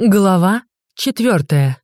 Глава четвертая.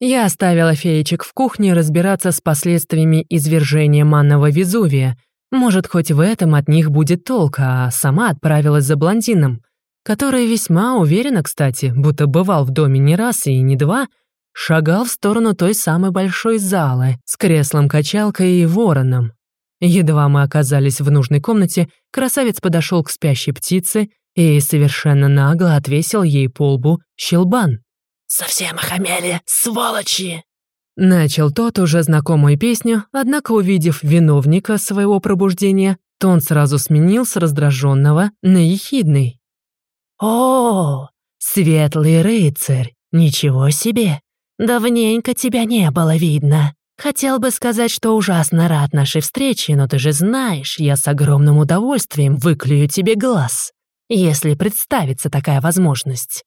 Я оставила феечек в кухне разбираться с последствиями извержения манного Везувия. Может, хоть в этом от них будет толк, а сама отправилась за блондином, который весьма уверенно, кстати, будто бывал в доме не раз и не два, шагал в сторону той самой большой залы с креслом-качалкой и вороном. Едва мы оказались в нужной комнате, красавец подошел к спящей птице и совершенно нагло отвесил ей по лбу щелбан. «Совсем охамели, сволочи!» Начал тот уже знакомую песню, однако, увидев виновника своего пробуждения, то он сразу сменил с раздраженного на ехидный. «О, светлый рыцарь, ничего себе! Давненько тебя не было видно. Хотел бы сказать, что ужасно рад нашей встрече, но ты же знаешь, я с огромным удовольствием выклюю тебе глаз если представится такая возможность.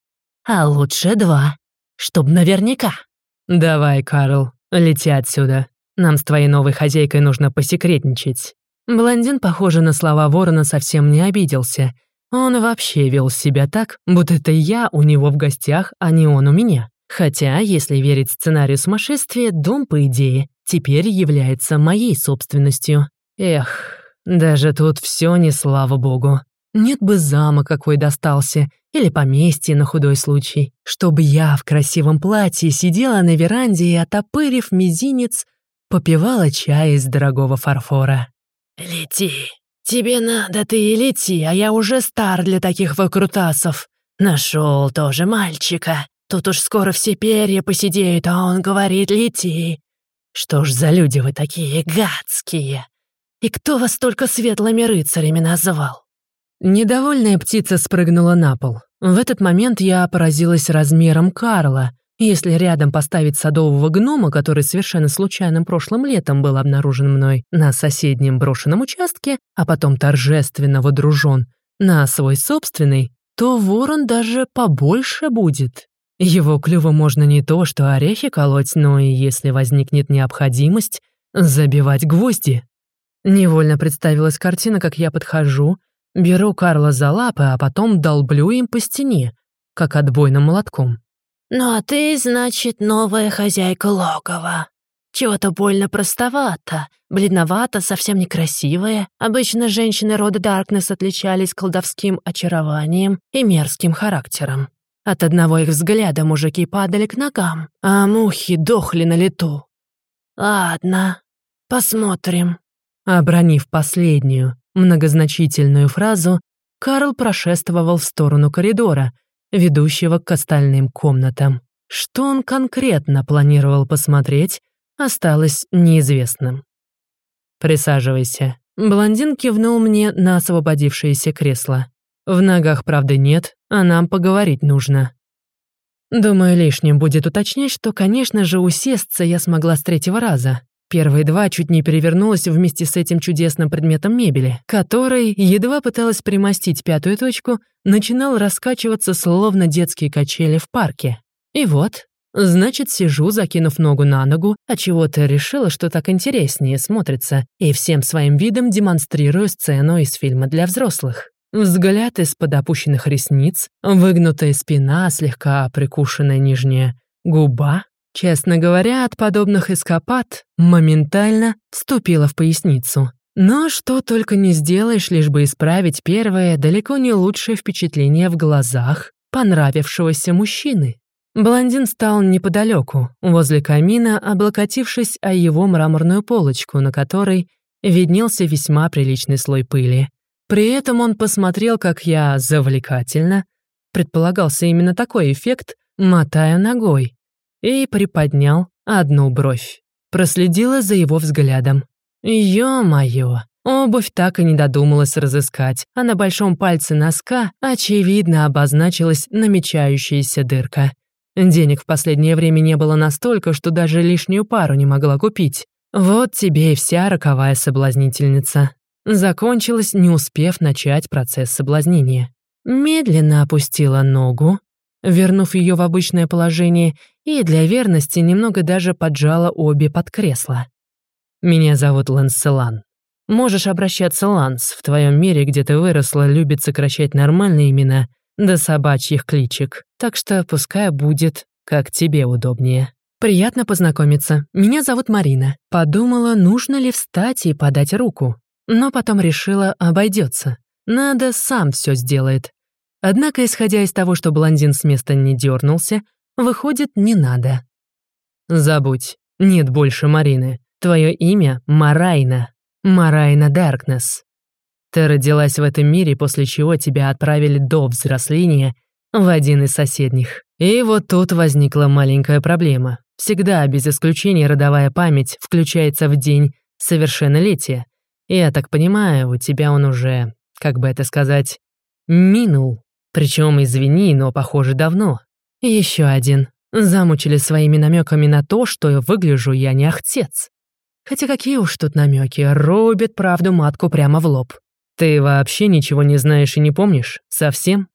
А лучше два, чтоб наверняка. «Давай, Карл, лети отсюда. Нам с твоей новой хозяйкой нужно посекретничать». Блондин, похоже на слова ворона, совсем не обиделся. Он вообще вел себя так, будто это я у него в гостях, а не он у меня. Хотя, если верить сценарию сумасшествия, дом, по идее, теперь является моей собственностью. Эх, даже тут все не слава богу. Нет бы зама какой достался, или поместье на худой случай, чтобы я в красивом платье сидела на веранде и, отопырив мизинец, попивала чай из дорогого фарфора. «Лети, тебе надо, ты и лети, а я уже стар для таких выкрутасов. Нашел тоже мальчика. Тут уж скоро все перья посидеют, а он говорит «лети». Что ж за люди вы такие гадские? И кто вас только светлыми рыцарями назвал? Недовольная птица спрыгнула на пол. В этот момент я поразилась размером Карла. Если рядом поставить садового гнома, который совершенно случайным прошлым летом был обнаружен мной на соседнем брошенном участке, а потом торжественно водружен на свой собственный, то ворон даже побольше будет. Его клюву можно не то что орехи колоть, но и, если возникнет необходимость, забивать гвозди. Невольно представилась картина, как я подхожу, Беру Карла за лапы, а потом долблю им по стене, как отбойным молотком. «Ну а ты, значит, новая хозяйка логова. Чего-то больно простовато, бледновато, совсем некрасивая. Обычно женщины рода Даркнесс отличались колдовским очарованием и мерзким характером. От одного их взгляда мужики падали к ногам, а мухи дохли на лету. Ладно, посмотрим». Обронив последнюю, Многозначительную фразу Карл прошествовал в сторону коридора, ведущего к остальным комнатам. Что он конкретно планировал посмотреть, осталось неизвестным. «Присаживайся». Блондин кивнул мне на освободившееся кресло. «В ногах, правда, нет, а нам поговорить нужно». Думаю, лишним будет уточнять, что, конечно же, усесться я смогла с третьего раза. Первые два чуть не перевернулась вместе с этим чудесным предметом мебели, который, едва пыталась примостить пятую точку, начинал раскачиваться словно детские качели в парке. И вот, значит, сижу, закинув ногу на ногу, а чего-то решила, что так интереснее смотрится, и всем своим видом демонстрирую сцену из фильма для взрослых. Взгляд из-под опущенных ресниц, выгнутая спина, слегка прикушенная нижняя губа, Честно говоря, от подобных эскапад моментально вступила в поясницу. Но что только не сделаешь, лишь бы исправить первое, далеко не лучшее впечатление в глазах понравившегося мужчины. Блондин стал неподалеку, возле камина, облокотившись о его мраморную полочку, на которой виднелся весьма приличный слой пыли. При этом он посмотрел, как я завлекательно, предполагался именно такой эффект, мотая ногой, и приподнял одну бровь. Проследила за его взглядом. Ё-моё, обувь так и не додумалась разыскать, а на большом пальце носка очевидно обозначилась намечающаяся дырка. Денег в последнее время не было настолько, что даже лишнюю пару не могла купить. Вот тебе и вся роковая соблазнительница. Закончилась, не успев начать процесс соблазнения. Медленно опустила ногу, вернув ее в обычное положение, и для верности немного даже поджала обе под кресло. «Меня зовут Ланселан. Можешь обращаться Ланс. В твоем мире, где ты выросла, любят сокращать нормальные имена, до собачьих кличек, так что пускай будет, как тебе удобнее. Приятно познакомиться. Меня зовут Марина. Подумала, нужно ли встать и подать руку. Но потом решила, обойдется. Надо, сам все сделает. Однако, исходя из того, что блондин с места не дернулся, выходит, не надо. Забудь, нет больше Марины. Твое имя — Марайна. Марайна Даркнесс. Ты родилась в этом мире, после чего тебя отправили до взросления в один из соседних. И вот тут возникла маленькая проблема. Всегда, без исключения, родовая память включается в день совершеннолетия. Я так понимаю, у тебя он уже, как бы это сказать, минул. Причем, извини, но, похоже, давно. Еще один. Замучили своими намеками на то, что выгляжу я не ахтец. Хотя какие уж тут намеки, рубят правду матку прямо в лоб. Ты вообще ничего не знаешь и не помнишь? Совсем?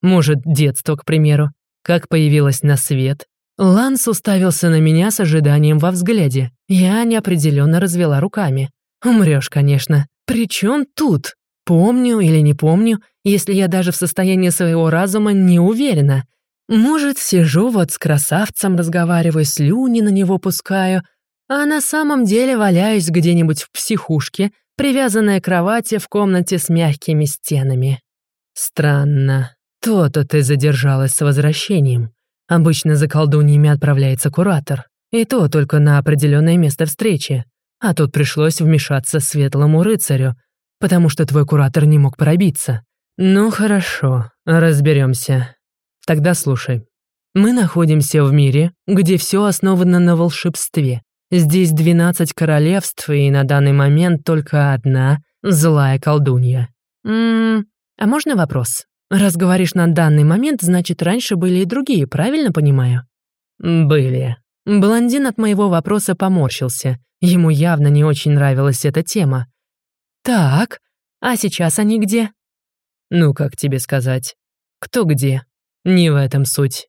Может, детство, к примеру? Как появилась на свет? Ланс уставился на меня с ожиданием во взгляде. Я неопределенно развела руками. Умрешь, конечно. Причем тут? Помню или не помню, если я даже в состоянии своего разума не уверена. Может, сижу вот с красавцем, разговариваю, слюни на него пускаю, а на самом деле валяюсь где-нибудь в психушке, привязанная к кровати в комнате с мягкими стенами. Странно. То-то ты задержалась с возвращением. Обычно за колдуньями отправляется куратор. И то только на определенное место встречи. А тут пришлось вмешаться светлому рыцарю, потому что твой куратор не мог пробиться. Ну хорошо, разберемся. Тогда слушай. Мы находимся в мире, где все основано на волшебстве. Здесь 12 королевств, и на данный момент только одна злая колдунья. Ммм, а можно вопрос? Раз говоришь на данный момент, значит, раньше были и другие, правильно понимаю? Были. Блондин от моего вопроса поморщился. Ему явно не очень нравилась эта тема. «Так, а сейчас они где?» «Ну, как тебе сказать? Кто где? Не в этом суть».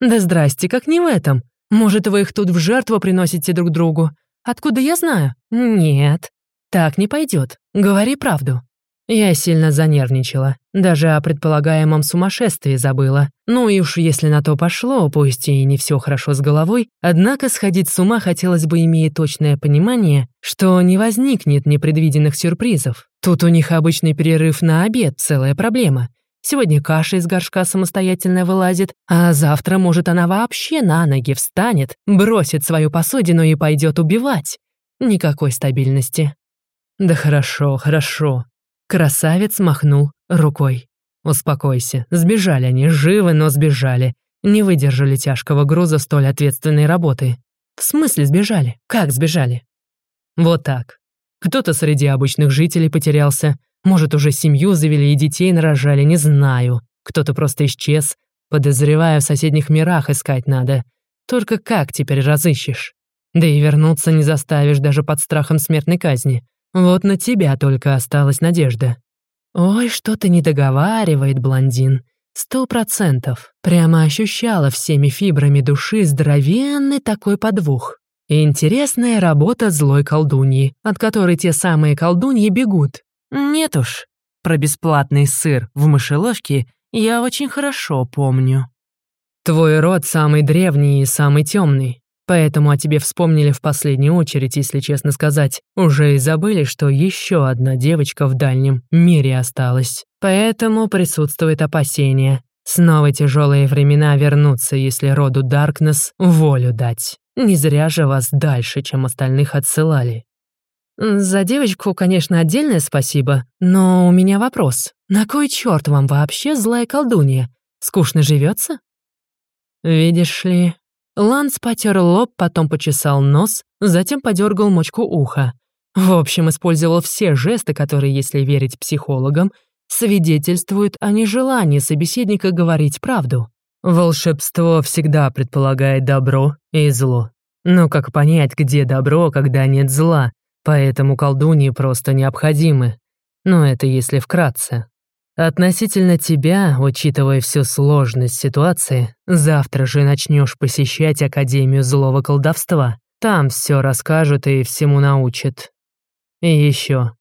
«Да здрасте, как не в этом? Может, вы их тут в жертву приносите друг другу? Откуда я знаю? Нет. Так не пойдет. Говори правду». Я сильно занервничала. Даже о предполагаемом сумасшествии забыла. Ну и уж если на то пошло, пусть и не все хорошо с головой, однако сходить с ума хотелось бы, имея точное понимание, что не возникнет непредвиденных сюрпризов. Тут у них обычный перерыв на обед, целая проблема. Сегодня каша из горшка самостоятельно вылазит, а завтра, может, она вообще на ноги встанет, бросит свою посудину и пойдет убивать. Никакой стабильности. Да хорошо, хорошо. Красавец махнул рукой. «Успокойся. Сбежали они, живы, но сбежали. Не выдержали тяжкого груза столь ответственной работы. В смысле сбежали? Как сбежали?» «Вот так. Кто-то среди обычных жителей потерялся. Может, уже семью завели и детей нарожали, не знаю. Кто-то просто исчез. Подозреваю, в соседних мирах искать надо. Только как теперь разыщешь? Да и вернуться не заставишь даже под страхом смертной казни. Вот на тебя только осталась надежда. Ой, что-то не договаривает блондин. Сто процентов. Прямо ощущала всеми фибрами души здоровенный такой подвох. Интересная работа злой колдуньи, от которой те самые колдуньи бегут. Нет уж, про бесплатный сыр в мышеловке я очень хорошо помню. Твой род самый древний и самый темный. Поэтому о тебе вспомнили в последнюю очередь, если честно сказать. Уже и забыли, что еще одна девочка в дальнем мире осталась. Поэтому присутствует опасение. Снова тяжелые времена вернутся, если роду Даркнесс волю дать. Не зря же вас дальше, чем остальных отсылали. За девочку, конечно, отдельное спасибо, но у меня вопрос. На кой черт вам вообще злая колдунья? Скучно живется? Видишь ли, Ланс потер лоб, потом почесал нос, затем подергал мочку уха. В общем, использовал все жесты, которые, если верить психологам, свидетельствуют о нежелании собеседника говорить правду. Волшебство всегда предполагает добро и зло. Но как понять, где добро, когда нет зла? Поэтому колдуньи просто необходимы. Но это если вкратце. Относительно тебя, учитывая всю сложность ситуации, завтра же начнешь посещать Академию злого колдовства. Там все расскажут и всему научат. И еще.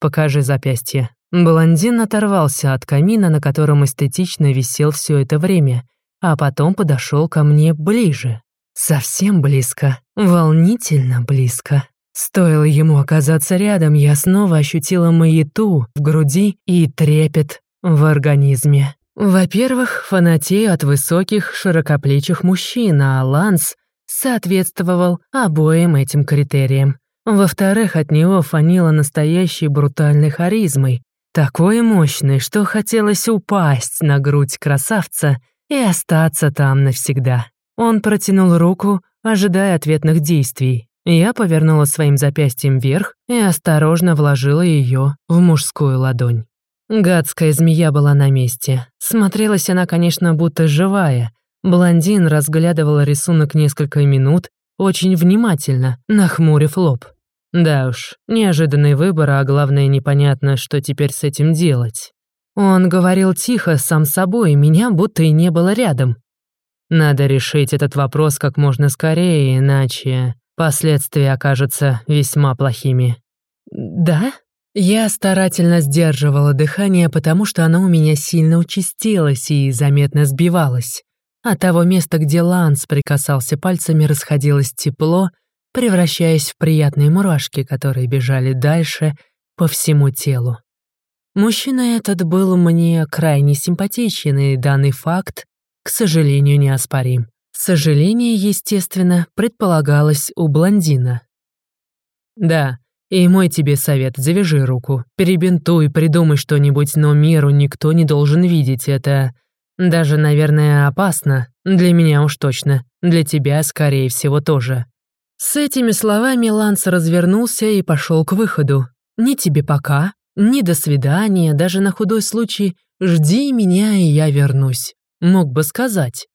Покажи запястье. Блондин оторвался от камина, на котором эстетично висел все это время, а потом подошел ко мне ближе. Совсем близко, волнительно близко. Стоило ему оказаться рядом, я снова ощутила маяту в груди и трепет в организме. Во-первых, фанатею от высоких, широкоплечих мужчин, а Ланс соответствовал обоим этим критериям. Во-вторых, от него фанило настоящей брутальной харизмой, такой мощной, что хотелось упасть на грудь красавца и остаться там навсегда. Он протянул руку, ожидая ответных действий. Я повернула своим запястьем вверх и осторожно вложила ее в мужскую ладонь. Гадская змея была на месте. Смотрелась она, конечно, будто живая. Блондин разглядывал рисунок несколько минут, очень внимательно, нахмурив лоб. Да уж, неожиданный выбор, а главное, непонятно, что теперь с этим делать. Он говорил тихо, сам собой, меня будто и не было рядом. Надо решить этот вопрос как можно скорее, иначе последствия окажутся весьма плохими. «Да?» Я старательно сдерживала дыхание, потому что оно у меня сильно участилось и заметно сбивалось. От того места, где Ланс прикасался пальцами, расходилось тепло, превращаясь в приятные мурашки, которые бежали дальше по всему телу. Мужчина этот был мне крайне симпатичен, и данный факт, к сожалению, неоспорим. Сожаление, естественно, предполагалось у блондина. «Да, и мой тебе совет, завяжи руку, перебинтуй, придумай что-нибудь, но миру никто не должен видеть это. Даже, наверное, опасно. Для меня уж точно. Для тебя, скорее всего, тоже». С этими словами Ланс развернулся и пошел к выходу. «Ни тебе пока, ни до свидания, даже на худой случай жди меня, и я вернусь». Мог бы сказать.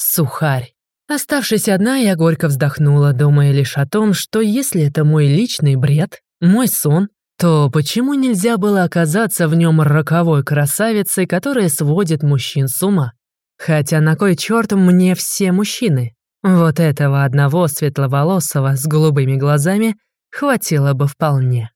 Сухарь. Оставшись одна, я горько вздохнула, думая лишь о том, что если это мой личный бред, мой сон, то почему нельзя было оказаться в нем роковой красавицей, которая сводит мужчин с ума? Хотя на кой черт мне все мужчины? Вот этого одного светловолосого с голубыми глазами хватило бы вполне.